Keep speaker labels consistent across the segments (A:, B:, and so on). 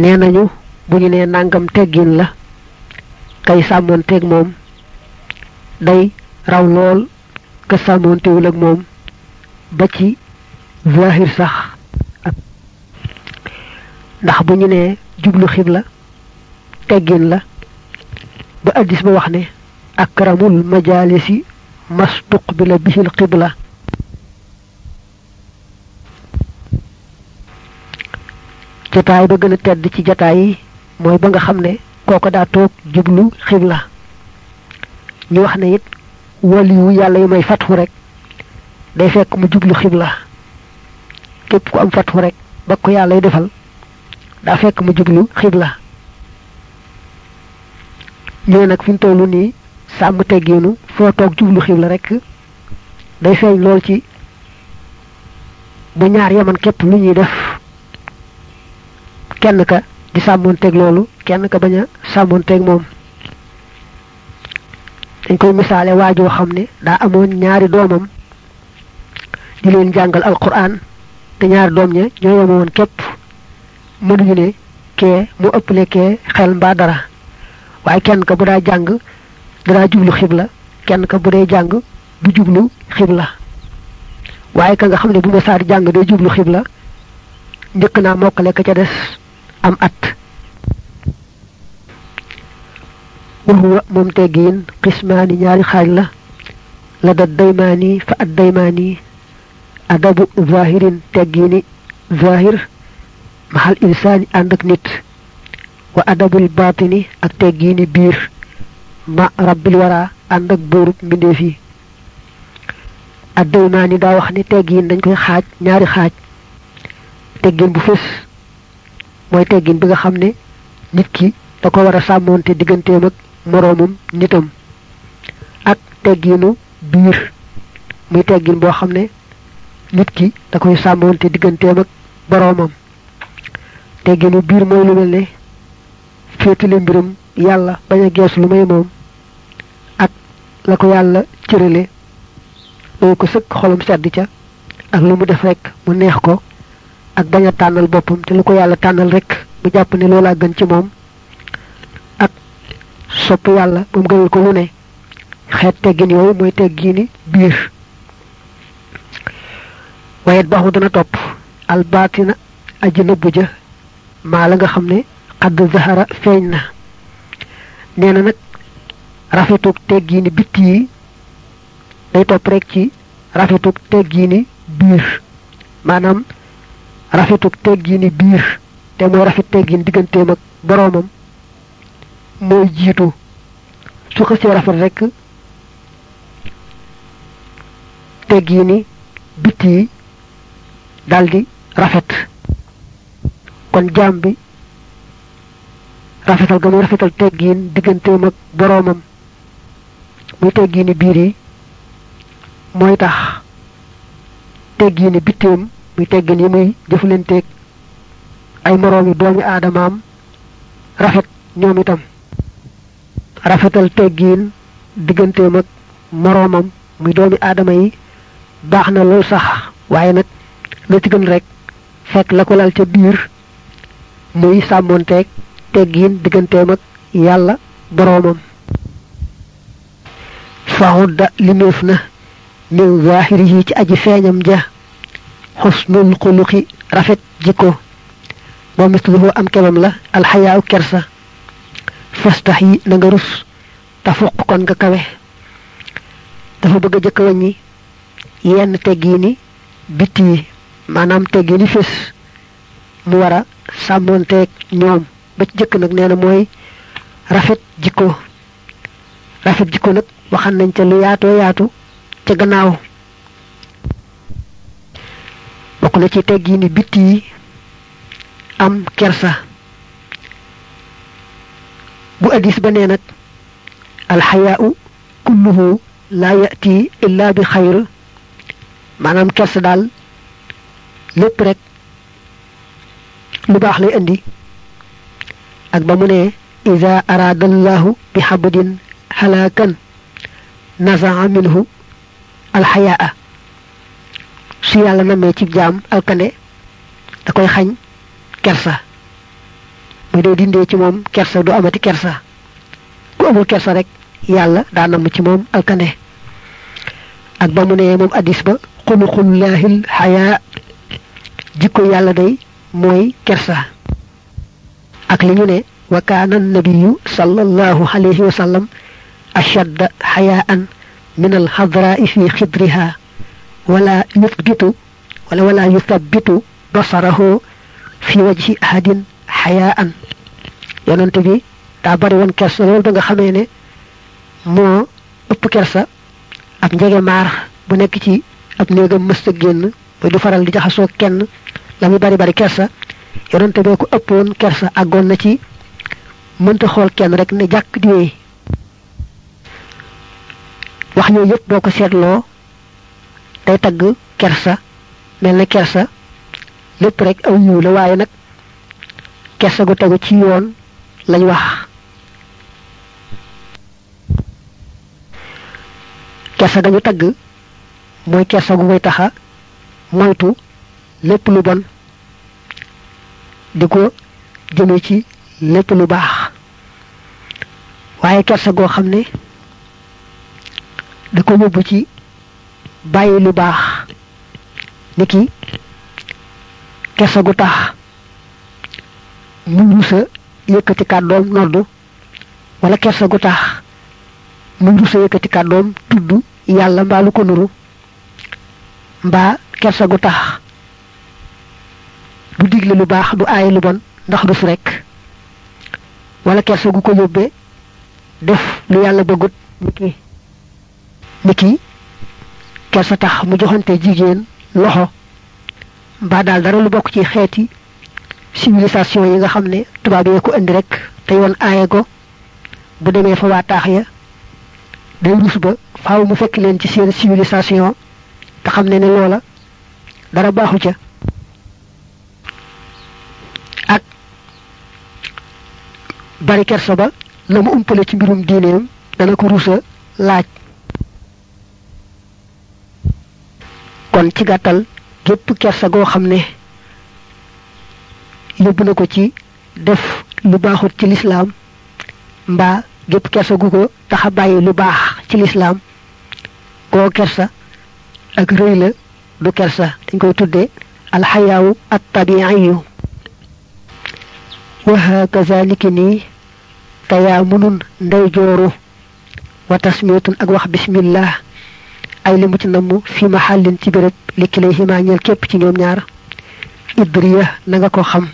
A: nee nañu bu ñu nangam teggin la kay sàmmoon teeg moom day raw lool ka sàmmoon teewul ak moom ba ci zahir sax ndax bu ñu jublu xibla teggin la ba addis ba wax ne akramul majalisi mastuqbila bihil qibla jotaay ba gën a tedd ci jotaay yi mooy ba nga xam ne kooko daa toog jublu xibla. Ñu wax ne it waliyu yàlla yu may fatxu rek day fekk mu jublu xibla. Képp ku am fatxu rek ba ko yàlla y defal daa fekk mu jublu xibla. Ñu nag fi mu tollu nii sàmm teggiinu foo toog jublu xibla rek day feeñ lool ci bu ñaar yaman képp lu ñuy def kenn ka di sàmmoonteeg loolu kenn ka bañ a sàmmoonteeg moom. Dañ koy misaale waajoo xam ne daa amoon ñaari doomam di leen jàngal alquran te ñaari doom ña ñoo yemoon képp. Mënuñu ne kee mu ëpple kee xel mbaa dara. Waaye kenn ka bu daa jàng danaa jublu xibla. Kenn ka bu dee jàng du jublu xibla. Waaye ka nga xam ne bu ma saar jàng day jublu xibla njëkk naa mokkale ka ca des am at. Waxuwa moom teggiin xismaani ñaari xaaj la la da daymaani fa ad daymaani adabu zahirin teggiini zahir maxal insaani ànd ak nit wa adabul baatini ak teggiini biir ma rabbil wara ànd ak buurub mbindeef yi. Ad daymaani daa wax ne teggiin dañ koy xaaj ñaari xaaj teggin bu fës mooy teggin bi nga xam ne nit ki da ko war a sàmmoonte digganteem ak moroomum nitam ak tegginu biir. Muy teggin boo xam ne nit ki da koy sàmmoonte digganteem ak boroomam. Tegginu biir mooy lu mel ne féetale mbiram yàlla bañ a gees lu may moom ak la ko yàlla cërale. Loolu ko sëkk xolam sedd ca ak lu mu def rek mu neex ko ak bañ a tànnal boppam te lu ko yàlla tànnal rek mu jàpp ne loolaa gën ci moom ak sopp yàlla ba mu gënal ko lu ne xeet teggin yooyu mooy teggini biir baax mu dana topp albaatina aji nëbbu ja maa la nga xam ne xadd zahara feeñ na nee na nag rafetug teggini bitti yi day topp rek ci rafetug teggini biir maanaam rafetug teggini biir te mooy rafet teggin digganteem ak boroomam mooy jiitu. Su xësee rafet rek teggini bitti yi daldi rafet. Kon jaam bi rafetal ga muy rafetal teggin digganteem ak boroomam muy teggini biir yi mooy tax teggini bitteem muy teggin yi muy jëflanteeg ay moroomi doomi aadamaam rafet ñoom itam. Rafetal teggiin digganteem ak moroomam muy doomi aadama yi baax na lool sax waaye nag la ci gën rek fekk la ko lal ca biir muy sàmmoonteeg teggiin digganteem ak yàlla boroomam. Min zaahiri yi ci aji feeñam ja xusnul xuluqi rafet jikko. Moom misluhu am kemam la alxayaaw kersa. Fastax yi na nga rus te fuq kon nga kawe. Dafa bëgg wàññi yenn teggiini bitti yi maanaam teggiini fés. Mu war a sàmmoonteeg ñoom. Ba ci jëkk nag nee na mooy rafet jikko. Rafet jikko nag waxan nañ ca lu yaatoo yaatu ca gannaaw bokk na ci teggiini bitti yi am kersa bu addis ba nee nag alxayaau kulluhu laa yati illa bi xayr maanaam kersa daal lépp rek lu baax lay indi ak ba mu ne ida araada allahu bi xabdin xalaakan nazaa minhu alxayaa su yàlla namee ci jaam alkane da koy xañ kersa muy day dindee ci moom kersa du amati kersa ku amul kersa rek yàlla daa namm ci moom alkane ak ba mu ne moom addis ba xuluqullaahil xayaa jikko yàlla day mooy kersa ak li ñu ne wa kaana nabiyu sallallahu alayhi wa sallam ashadda xayaan min alxadraai fi xidriha wala yuthbitu wala wala yuthabitu basarahu fi wajhi ahadin xayaan yonante bi daa bari woon kersa loolu ba nga xamee ne moo ëpp kersa ab njege maar bu nekk ci ab néegam mësta génn ba du faral di jaxasoo kenn la muy bari bari kersa yonante bee ko ëppoon kersa àggoon na ci mënta xool kenn rek ne jàkk di wéy. Wax seetloo day tagg kersa mel na kersa lépp rek aw yiw la waaye nag kersa gu tegu ci yoon lañ wax. Kersa gañu tagg mooy kersa gu koy taxa moytu lépp lu bon di ko jëme ci lépp lu baax. Waaye kersa goo xam ne da ko yóbbu ci bàyyi lu baax. Niki kersa gu tax mu rusa yëkkati kàddoom noddu wala kersa gu tax mu rusa yëkkati kàddoom tudd yàlla mbaa lu ko nuru mbaa kersa gu tax du digle lu baax du aaye lu bon ndax rek wala kersa gu ko yóbbee def lu yàlla bëggut niki niki kersa tax mu joxante jigéen loxo. Mbaa daal dara lu bokk ci xeeti civilisation yi nga xam ne tubaab yee ko indi rek te yoon aaye ko. Bu demee fa waa taax ya day rus ba faaw mu fekk leen ci seen civilisation te xam ne ne loola dara baaxu ca. Ak bari kersa ba la mu umpale ci mbirum diineem dana ko rusa laaj. Kon ci gàttal gépp kersa goo xam ne yóbbu na ko ci def lu baaxut ci lislaam mbaa gépp kersa gu ko taxa bàyyi lu baax ci lislaam goo kersa ak rëy la du kersa dañ koy tudde alxayaawu at tabiiyu wa hakaza niki nii tayaamunun ndey jooru wa tasmiyatun ak wax bismillah ay li mu ci namm fi mahallin ci béréb li kilay ximaa ñeel képp ci ñoom ñaar idriya na nga ko xam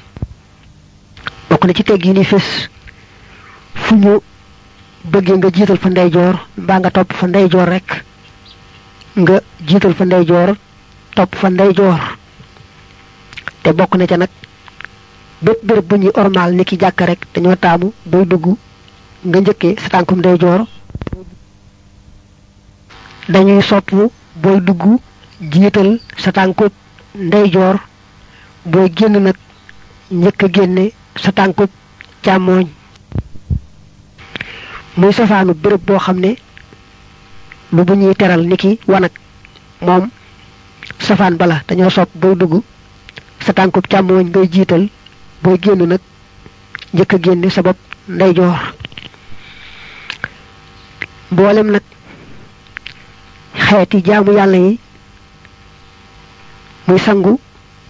A: bokk na ci tegg ni fés fu ñu bëggee nga jiital fa ndeyjoor mbaa nga topp fa ndeyjoor rek nga jiital fa ndeyjoor topp fa ndeyjoor te bokk na ca nag bépp béréb bu ñuy ormaal ni ki jàkk rek dañoo taamu booy dugg nga njëkkee sa tànkum ndeyjoor dañuy sopp booy dugg jiital sa tànkub ndeyjoor booy génn nag njëkk a génne sa tànkub càmmooñ muy safaanu lu bu ñuy teral niki wanag moom safaan bala dañoo sopp booy dugg sa tànkub càmmooñ ngay jiital booy génn nag njëkk a génne sa bopp ndeyjoor. Mboolem nag xeeti jaamu yàlla yi muy sangu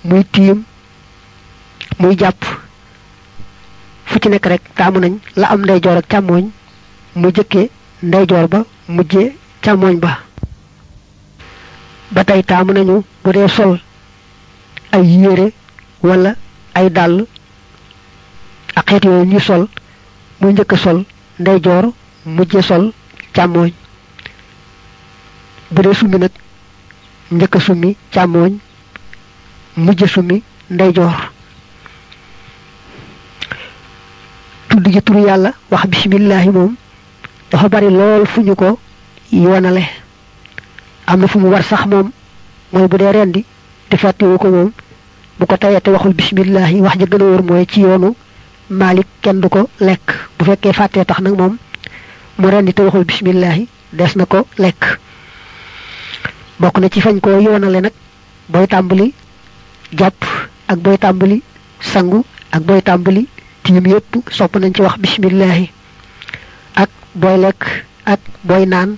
A: muy tiim muy jàpp. Fu ci nekk rek taamu nañ la am ndeyjoor ak càmmooñ mu jëkke ndeyjoor ba mujje càmmooñ ba. Ba tey taamu nañu bu dee sol ay yére wala ay dàll ak xeet yooyu ñuy sol muy njëkk sol ndeyjoor mujje sol càmmooñ bu dee summi nag njëkk summi càmmooñ mujje summi ndeyjoor. Tudd gi turu yàlla wax bismillahi moom dafa bari lool fu ñu ko yoonale. Am na fu mu war sax moom mooy bu dee rendi ko moom bu ko tayee te waxul bismillahi wax ja gën a wóor mooy ci yoonu Malik kenn du ko lekk. Bu fekkee fàttee tax nag moom mu rendi te waxul bismillahi des na ko bokk na ci fañ ko yoonale nag booy tàmbali jàpp ak booy tàmbali sangu ak booy tàmbali tiim yépp sopp nañ ci wax bismillahi ak booy lekk ak booy naan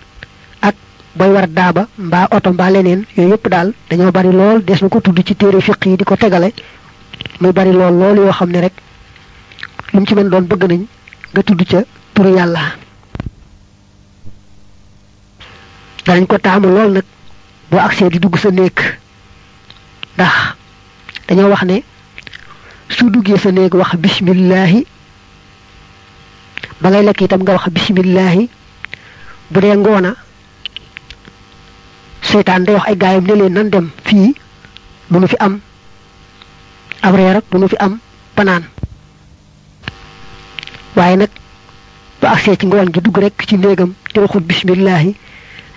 A: ak booy war daaba mbaa oto mbaa leneen yooyu yépp daal dañoo bari lool des na ko tudd ci téere fiq yi di ko tegale. Muy bari lool loolu yoo xam ne rek lu mu ci mën doon bëgg nañ nga tudd ca turu yàlla. Danañ ko taamu lool nag boo agsee di dugg sa néeg. Ndax dañoo wax ne su duggee sa néeg wax bismillahi ba ngay lekk itam nga wax bismillahi bu dee ngoona day wax ay gaayam ne nan dem fii du nu fi am. Ab reer nu fi am panaan waaye nag bu agsee ci ngoon gi dugg rek ci néegam te waxul bismillahi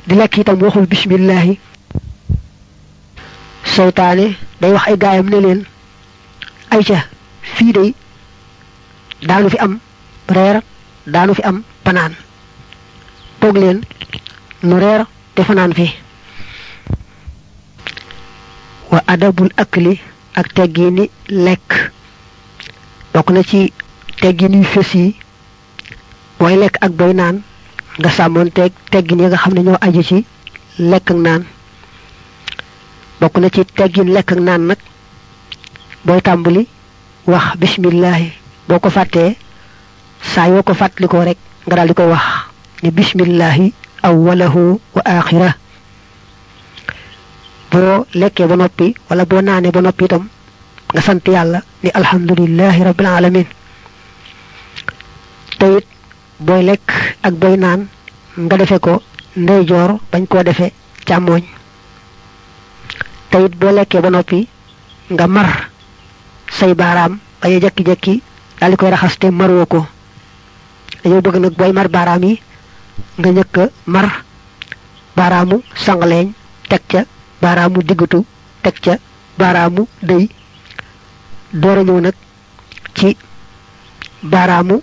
A: di lekk itam waxul seytaane day wax ay gaayam ne leen day daanu fi am reer daanu fi am panaan toog leen nu te fi wa adabul akli ak teggini lekk. Bokk na ci teggin yu fés yi booy ak booy naan. Nga sàmmoon teeg yi nga xam ne ci ak bokk na ci teggin lekk ak naan nag booy tàmbali wax bismillahi boo ko fàttee saa yoo ko fàttalikoo rek nga daal di koy wax ne bismillahi awwalahu wa axira boo lekkee ba noppi wala boo naanee ba noppi itam nga sant yàlla ni alhamdulillahi rabbil alamin. Te it booy lekk ak booy naan nga defe ko ndeyjoor bañ koo defe càmmooñ te it boo lekkee ba noppi nga mar say baaraam bañ a jekki-jekki daal di koy raxas te maroo ko. Dañoo bëgg nag booy mar baaraam yi nga a mar baaraamu sangaleeñ teg ca baaraamu diggatu teg ca baaraamu dëy. Door a ñëw nag ci baaraamu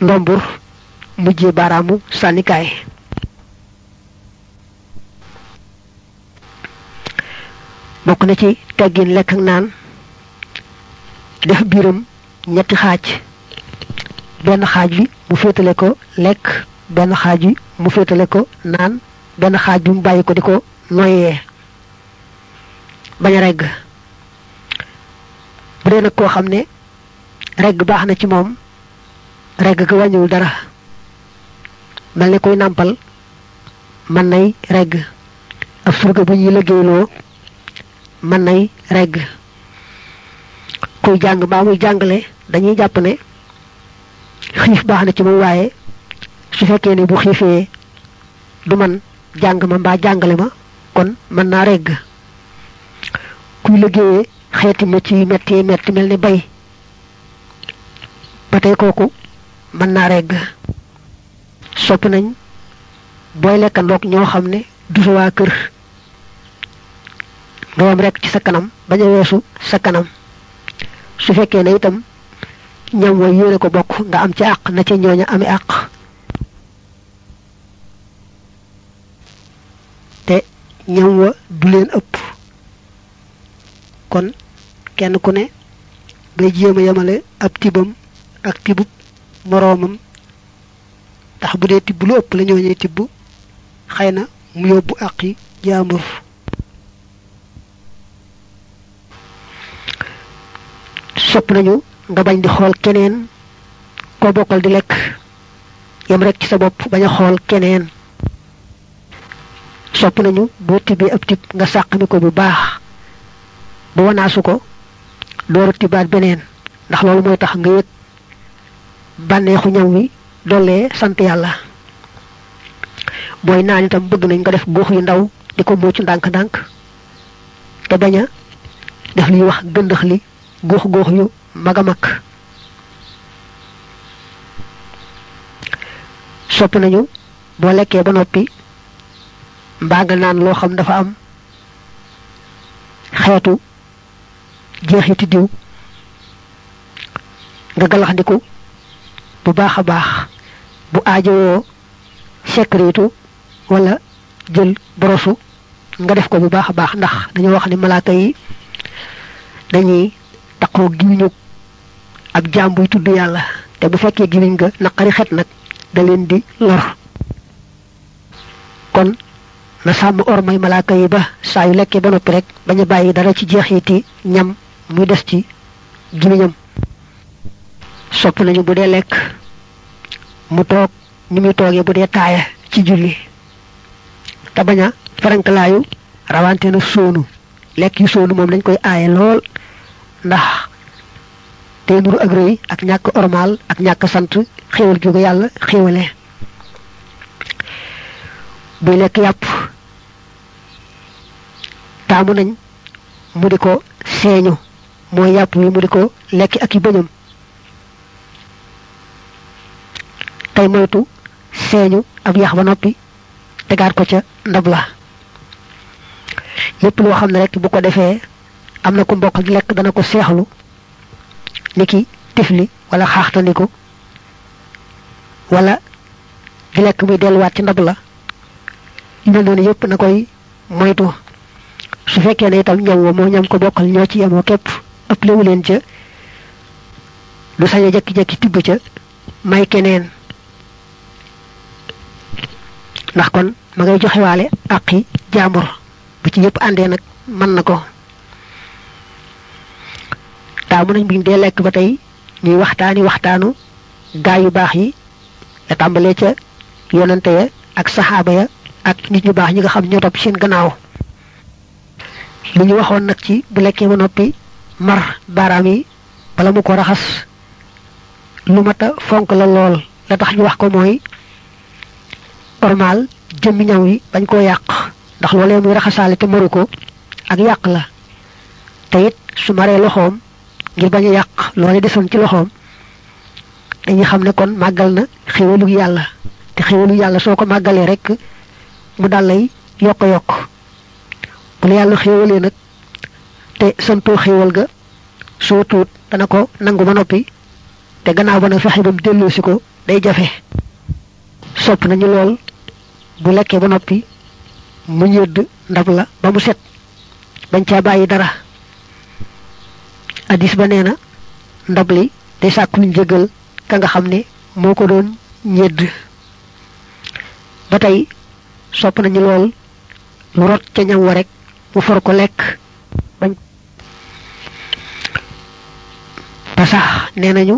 A: ndombur mujjee baaraamu sànnikaay bokk na ci teggin lekk ak naan def biiram ñetti xaaj. Benn xaaj bi mu féetale ko lekk benn xaaj bi mu féetale ko naan benn xaaj bi mu bàyyi ko di ko noyyee. Bañ a regg. Bu dee nag koo xam ne regg baax na ci moom regg ga wàññiwul dara. Mel ne koy nàmpal mën nay regg. Ab surga bu ñuy liggéeyloo mën nay regg. Kuy jàng mbaa muy jàngale dañuy jàpp ne xiif baax na ci moom waaye su fekkee ne bu xiifee du man jàng ma mbaa jàngale ma kon mën naa regg. Kuy liggéeyee xeeti métti yu metti metti mel ni bay ba tey kooku mën naa regg. Sopp nañ lekkandoog ñoo xam ne du sa kër yam rek ci sa kanam bañ a weesu sa kanam. Su fekkee ne itam ñam way yéene ko bokk nga am ci àq na ca ñooña ami àq. Te ñam wa du leen ëpp. Kon kenn ku ne ngay jéem a yemale ab tibam ak tibub moroomam. Ndax bu dee tibb lu ëpp la ñooñee tibb xëy mu yóbbu àqi jaambur sopp nañu nga bañ di xool keneen koo bokkal di lekk yem rek ci sa bopp bañ a xool keneen. Sopp nañu boo tibbee ab tib nga sàqami ko bu baax ba wanaasu ko dooru tibaat beneen ndax loolu mooy tax nga yëg bànneexu ñam wi sant yàlla. Booy naan itam bëgg nañ nga def góox yu ndaw di ko muucu ndànk-ndànk te bañ a def liy wax gëndëx li góox góox yu mag a mag. Sopp nañu boo lekkee ba noppi mbaa naan loo xam dafa am jeexiti diw nga bu baax baax bu aajowoo sekritu wala jël borosu nga def ko bu baax baax. Ndax dañoo wax ni malaaka yi dañuy taqoo giñu ab jaam buy tudd yàlla. Te bu fekkee gimiñ nga naqari xet nag da leen di lor. Kon na sàmm ormay malaaka yi ba saa yu lekkee ba noppi rek bañ a bàyyi dara ci jeexiti ñam muy des ci gimiñam sopp nañu bu dee lekk mu toog ni muy toogee bu dee taaya ci julli. Rawante na soonu. Lekk yu soonu moom dañ koy aaye lool ndax te nuru ak rëy ak ñàkk ormal ak ñàkk sant xéewal gi ko yàlla xéewale buy lekk yàpp taamu nañ mu di ko seeñu mooy yàpp wi mu di ko lekk ak i bëñam tey moytu seeñu ab yax ba noppi tegaat ko ca ndab la lépp loo xam ne rek bu ko defee am na ku mbokk ak lekk dana ko niki tifli wala xaaxtandiku. Wala di lekk muy delluwaat ci ndab la. Mel noonu yépp na koy moytu. Su fekkee ne itam ñam moo ñam ko bokkal ñoo ci yemoo képp ëpp lewu leen ca. Du a jekki-jekki may keneen. Ndax kon ma ngay joxewaale àqi jaambur bu ci yépp àndee nag mën na ko taamu nañ biñ dee lekk ba tey ñuy waxtaani waxtaanu gaa yu baax yi la tàmbalee ca yonante ya ak saxaaba ya ak nit ñu baax ñi nga xam ñoo topp seen gannaaw. Li ñu waxoon ci bu lekkee ba noppi mar baaraam yi bala mu ko raxas lu mata fonk la lool. La tax ñu wax ko mooy normal jëmmi ñaw yi bañ koo yàq. Ndax loolee muy raxasaale te maru ko ak yàq la. Te it su maree loxoom ngir bañ a yàq. Desoon ci loxoom. Dañuy xam ne kon màggal na xéwalu yàlla. Te xéwalu yàlla soo ko rek mu dal lay yokk yokk bu la yàlla nag te santoo xéwal ga soo tuut dana ko nangu ba noppi. Te gannaaw ba nag fexe ba mu ko day jafe. Sopp nañu lool. Bu lekkee ba noppi mu ñëdd ndab la ba mu set. Bañ caa bàyyi dara addis ba nee na ndab li day sàkku ñu jégal ka nga xam ne moo ko doon ñëdd ba tey sopp nañu lool lu rot ca ñam wa rek mu for ko lekk bañ. Ba sax nee nañu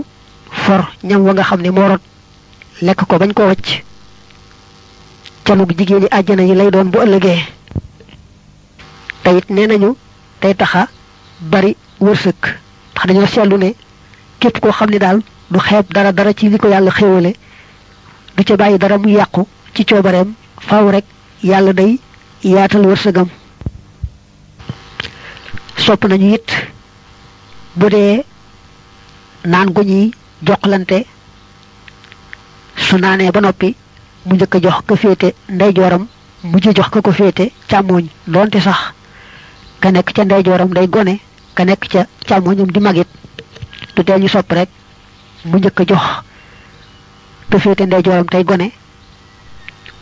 A: for ñam wa nga xam ne moo rot lekk ko bañ ko wacc. Àjjana yi lay doon bu ëllëgee. Teyit nee nañu taxa bari wërsëg ndax dañoo seetlu ne képp koo xam ne daal du xeeb dara dara ci li ko yàlla xéewale du ca bàyyi dara mu yàqu ci coobareem faaw rek yàlla day yaatal wërsëgam. Sopp nañu it bu dee naan gu ñuy joxlante su naanee ba noppi mu njëkk a jox ko féete ndeyjooram mujj jox ko ko féete càmmooñ doonte sax ka nekk ca ndeyjooram day gone ka nekk ca càmmooñam di magit du tee ñu sopp rek mu njëkk a jox ko féete ndeyjooram tey gone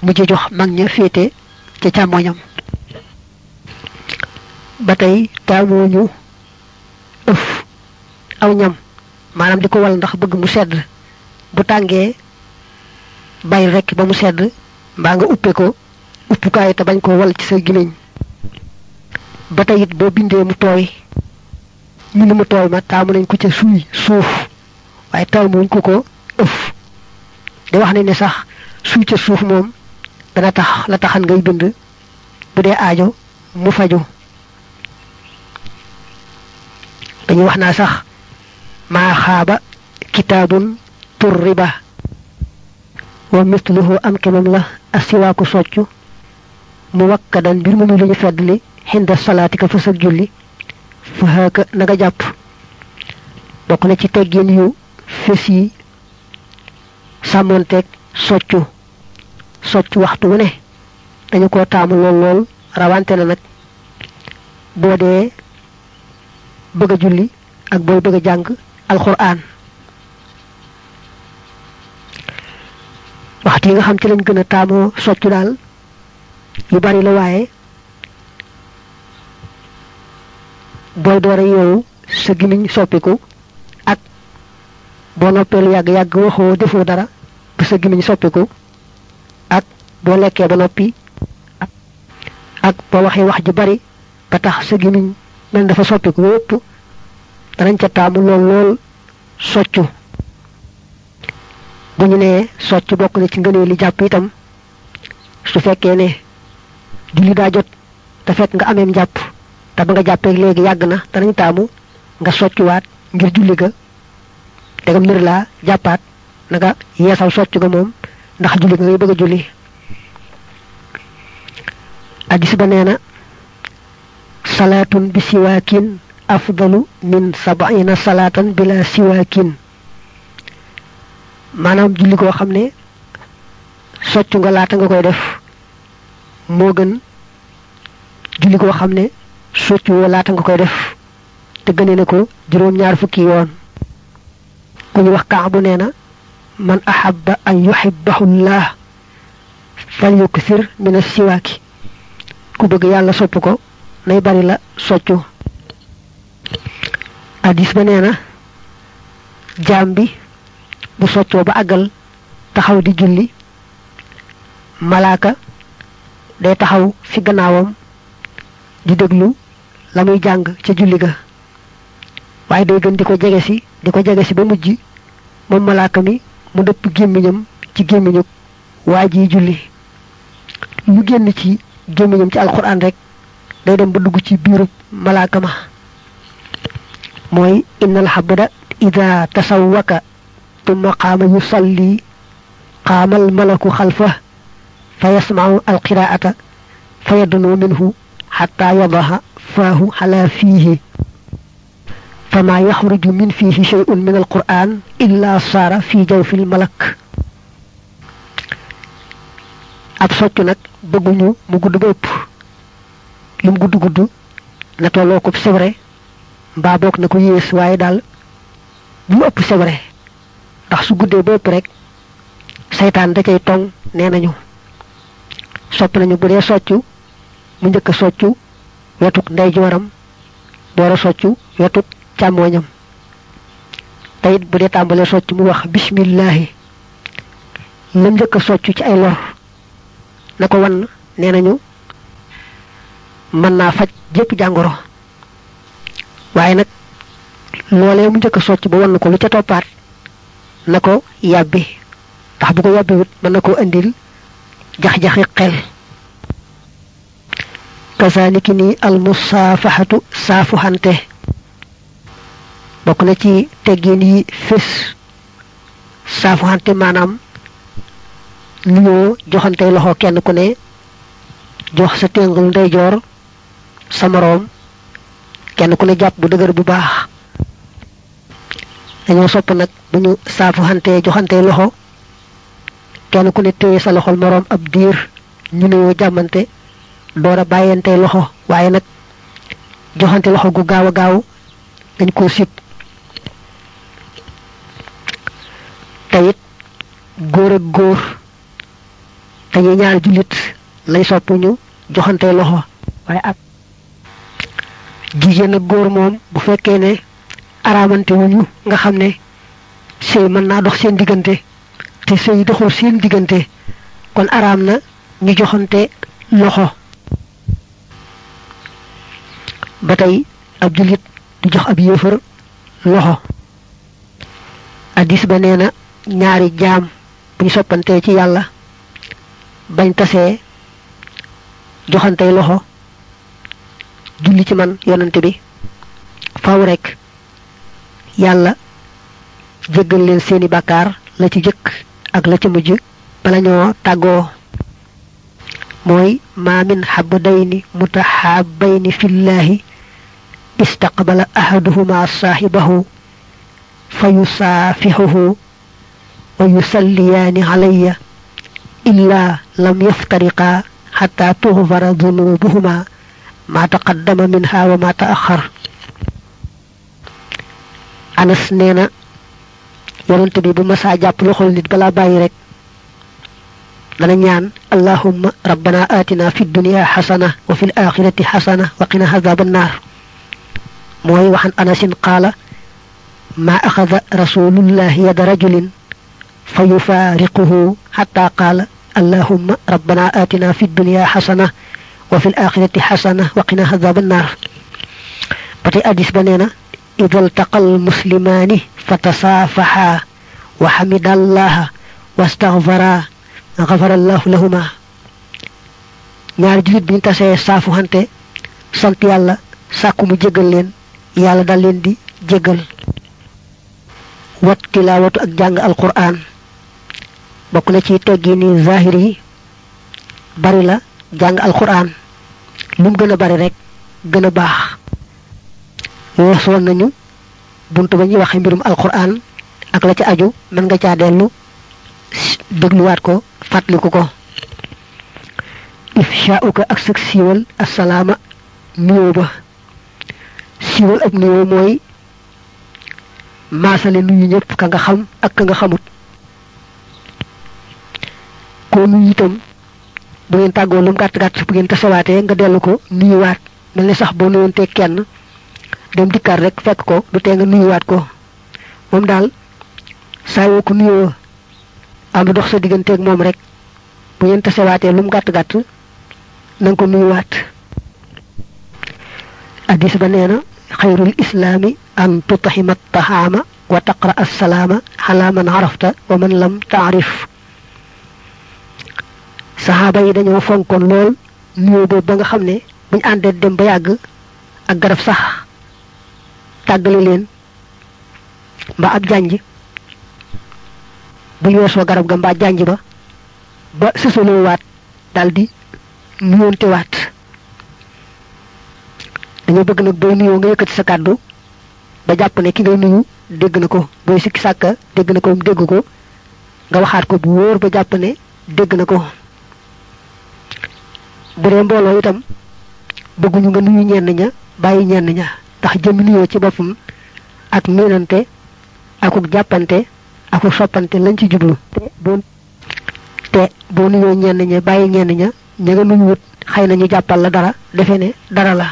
A: mujj jox mag ña féete ca càmmooñam ba tey taamooñu ëf aw ñam maanaam di ko wal ndax bëgg mu sedd bu tàngee bàyyi rek ba mu sedd mbaa nga uppe ko uppukaay te bañ ko wal ci sa gimiñ ba tey it mu tooy ni mu tooy ma taamu nañ ko ca suuy suuf. Waaye taamuñ ko ko ëf. Di wax nañ ne sax suuy ca suuf moom dana tax la taxan ngay bind. Bu dee aajo mu faju. Dañuy wax naa sax maa xaaba kitaabun tur riba wa misluhu am kemam la asiwaaku soccu. Mu wakkadan mbir mu ñu feddli xinda salaati ka fës ak julli fa haaka na nga jàpp. Bokk na ci teggin yu fés yi sàmmoonteeg soccu. Soccu waxtu wu ne dañu ko taamu lool lool rawante na nag. Boo dee bëgg julli ak booy bëgg a jàng alxuraan. Waxtu yi nga xam ci lañ gën a taamoo soccu daal yu bari la waaye booy doore yooyu sa gimiñ soppiku ak boo noppee lu yàgg yàgg waxoo defoo dara bu sa gimiñ soppiku ak boo lekkee ba noppi ak boo waxee wax ju bari ba tax sa gimiñ mel dafa soppiku yépp danañ ca taamu lool lool soccu. Bu ñu nee socc bokk ci li jàpp itam su fekkee ne julli daa jot te fekk nga ameem jàpp te ba nga jàppee léegi yàgg na. Danañ taamu nga soccuwaat ngir julli ga. Nga mbir laa jàppaat na nga yeesal socc ga moom ndax julli ga ngay bëgg julli. Ba siwaakin afdalu min sabaina salaatan bila siwaakin. Maanaam julli koo xam ne soccu nga laata nga koy def moo gën julli ne soccu woo laata nga koy def te gëne na ko juróom ñaar fukki yoon. ku ñu wax kaabu nee na man ahabba an yuhibbahu llah fal yuksir min siwaaki. ku bëgg yàlla sopp ko nay bari la soccu. Addis ba nee na jaam bi bu soccoo ba àggal taxaw di julli malaaka day taxaw fi gannaawam di déglu la muy jàng ca julli ga. Waaye day gën di ko jege si di ko jege si ba mujj moom malaaka mi mu dëpp gémmiñam ci gémmiñu waa ji julli. Lu génn ci gémmiñam ci alquran rek day dem ba dugg ci biiru malaaka ma. Mooy innal habda ida tasawwaka tumma qaama yusalli qaama almalaku xalfa fa yasmacu alqiraata fa yadnu minhu xatta yadaha faahu xala fiihi فما يخرج من فيه شيء من القرآن إلا صار في جوف الملك ab soccu nag bëgguñu mu gudd ba ëpp lim gudd gudd na tolloo ko sebre mbaa boog na ko yées waaye daal bu mu ëpp sebre ndax su guddee ba ëpp rek seytaan da cay tong nee nañu sopp nañu bu dee soccu mu njëkk a soccu wetuk ndeyjooram door a soccu wetuk càmmooñam. Tayit bu dee tàmbalee socc mu wax bismillahi lam njëkk a socc ci ay lor na ko wan nee nañu mën naa faj jépp jàngoro. Waaye nag loolee mu njëkk a socc ba wan ko lu ca toppaat na ko yàbbi. Ndax bu ko yàbbi wut mën na koo indil jax-jaxi xel kasaliki ni almusaafaxatu saafuxante bokk na ci teggin yi saafuxante maanaam nuyoo joxante loxo kenn ku ne jox sa téngul ndeyjoor sa moroom kenn ku ne jàpp bu dëgër bu baax dañoo sopp nag bu ñu saafuxante joxante loxo kenn ne ñu nuyoo jàmmante door a bàyyante loxo waaye nag joxante loxo gu gaaw a gaaw dañ koo sib tayit. Góor ak góor dañuy ñaar jullit lay sopp ñu joxante loxo waaye ak jigéen ak góor moom bu fekkee ne araamante wuñu nga xam ne sëy mën naa dox seen diggante te sëy doxul seen diggante kon araam na. Ñu joxante loxo ba tey ab jullit du jox ab yéefar loxo. Addis ba nee ñaari jaam buñ soppantee ci yàlla bañ tasee joxantey loxo julli ci man yonante bi. Faw rek yàlla jéggal leen seeni bàkkaar la ci jëkk ak la ci mujj bala ñoo tàggoo. Mooy ma min fillahi istaqbala ahaduhuma saaxibahu fa yusaafixuhu wa yusalliyaani alayya illa lam yaftariqaa xata tuxfara dunubuhuma ma taqaddama minha wa ma taaxar anas nee na yonent bi bu masaa jàpp loxol nit balaa bàyyi rek dana ñaan allahumma rabbana atina fi dunya xasana wa fi l axirati xasana wa qina azaba annar موي وحن أنس قال ما أخذ رسول الله يد رجل فيفارقه حتى قال اللهم ربنا آتنا في الدنيا حسنة وفي الآخرة حسنة وقنا عذاب النار. بطي أديس بنينا إذا التقى المسلمان فتصافحا وحمد الله واستغفرا غفر الله لهما. نار جلد بنت سيصافو هنتي سنتي الله ساكو مجيقل yàlla dal leen di wat tilawatu ak jàng alquran. Bokk na ci teggi ni zahir yi. Bari la jàng alquran. Gën a bari rek gën a baax. Nañu buntu ba ñuy waxe mbirum alquran ak la ci aju mën nga caa dellu dégluwaat ko fàttaliku ko. Ifsha'uka ak ba siiwal ak nuyoo mooy maasale nuyu ñëpp ka nga xam ak ka nga xamut. Ko nuyu itam bu ngeen tàggoo lum gàtt gàtt bu ngeen tasawaatee nga dellu ko nuyuwaat. Mel ni sax boo nuyoonte kenn dem dikkaat rek fekk ko du tee nga nuyuwaat ko. Moom daal saa ko nuyoo am dox sa digganteeg moom rek bu ngeen tasawaatee lum gàtt gàtt nang ko nuyuwaat. Hadis ba neena khairul islami an tutahima at-tahama wa taqra as-salama ala man arafta wa man lam ta'rif. Sahaba yi dañoo fonkon lool nuyu bo ba nga xamne buñ àndee dem ba yàgg ak garab sax tàggale leen mba ab janj bu weesoo garab ga mbaa janj ba ba sësaloo waat daldi nuyonte waat dañoo bëgg nag booy nuyoo nga yëkkati sa kàddu ba jàpp ne ki ngay nuyu dégg na ko booy sikki sàkka dégg na ko dégg ko nga waxaat ko bu wóor ba jàpp ne dégg na ko. Bu dee mbooloo itam bëgguñu nga nuyu ñenn ña bàyyi ñenn ña ndax jëm nuyoo ci boppam ak miinante akuk jàppante akuk soppante lañ ci jublu. Te boo nuyoo ñenn ña bàyyi ñenn ña ña nga nuyu wut xëy na ñu jàppal la dara defe ne dara la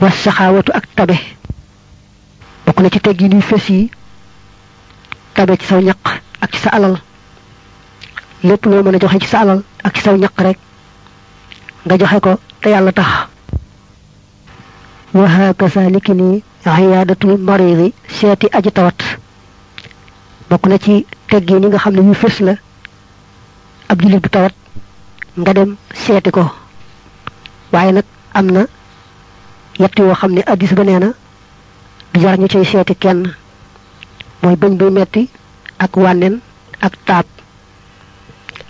A: wa saxaawatu ak tabe. Bokk na ci teggi nuy fes yi tabe ci saw ñaq ak ci sa alal. Lépp loo mën a joxe ci sa alal ak ci saw ñaq rek nga joxe ko te yàlla tax. Wa hakasa niki ni xiyaadatul maridi seeti aji tawat. Bokk na ci teggi ni nga xam ne yu fes la ab julit tawat nga dem ko. Waaye nag am na yett yoo xam ne addis ba nee na du jar ñu cay seeti kenn. mooy bëñ buy metti ak wànnen ak taab.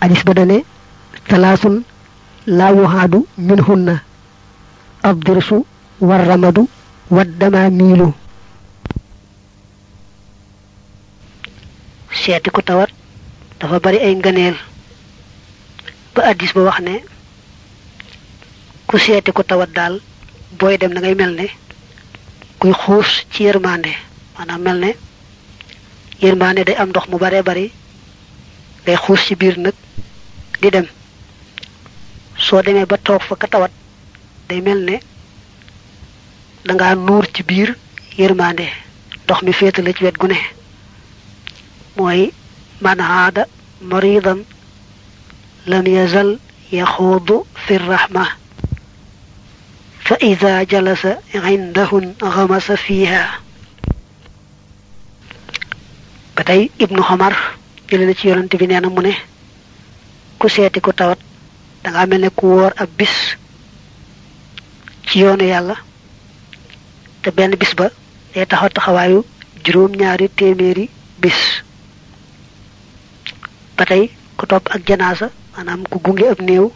A: Addis ba dane talaasun laa min abdirsu war ramadu waddama miilu. Seeti ku tawat dafa bari ay ba addis ba wax ne ku seeti ku tawat daal booy dem da ngay mel kuy xuus ci yërmande maanaam mel ne yërmande day am ndox mu bare bari day xuus ci biir nag di dem soo demee ba toog fa ka tawat day mel ne da ngaa nuur ci biir yërmande ndox mi féetale ci wet gu ne mooy man haada maridan lam yazal yaxuudu fi rahma fa idha jalasa indahun ghamasa fiha batay ibnu Omar jël na ci yonent bi neena mu ne ku séti ku tawat da nga melni ku wor ab bis ci yoonu yalla te benn bis ba day taxaw taxawayu juroom ñaari téméri bis batay ku top ak janaasa manam ku gungé ab néew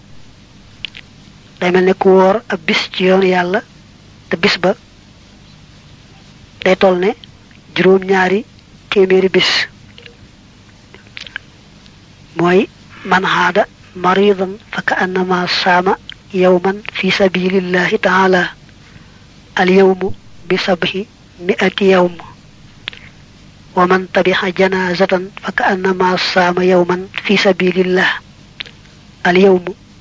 A: day mel ne ku woor ab bis ci yoonu yàlla te bis ba day toll ne juróom ñaari téeméeri bis mooy man haada maridan fa ka annama saama yawman fi sabilillahi taala al yawmu bi sabhi mi'ati yawm wa man tabiha janazatan fa ka annama saama yawman fi al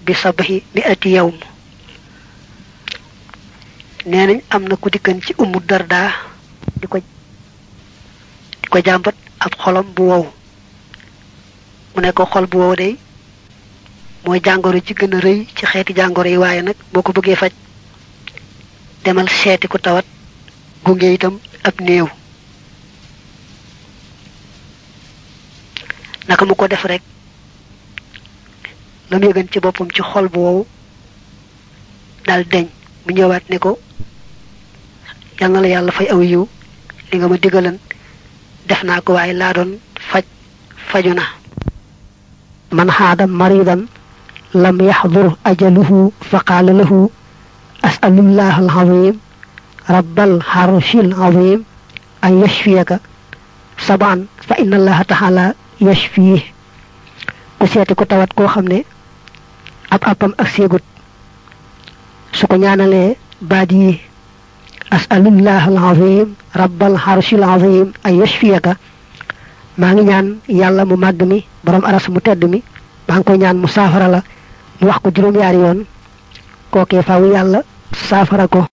A: bi sabhi mi'ati yawm nenañ am na ku dikkan ci ummu darda di ko ko jambat ab xolam bu wow mu ne ko xol bu wow day mooy jàngoro ci gën a ci xeeti jàngoro yi waaye nag boo ko bëggee faj demal seeti ku tawat gunge itam ab néew naka ko def rek lam yëgan ci boppam ci xol bu wow dal deñ mu ñëwaat ne ko yal na la yàlla fay aw yiw li nga ma digalan def naa ko waaye laa doon faj faju na man xaada maridan lam yaxdur ajaluhu fa qaala lahu asalullah alazim xarshil azim an yashfiyaka saban fa inna allaha taala yashfih ku seeti ko tawat koo xam ne ab appam ak seegut. Su ko ñaanalee baat asalullah alazim rabbal xarshil azim an yashfiyaka. Maa ngi ñaan yàlla mu màgg mi borom aras mu tedd mi maa ngi ñaan mu la mu wax ko juróom yaari yoon faaw yàlla saafara ko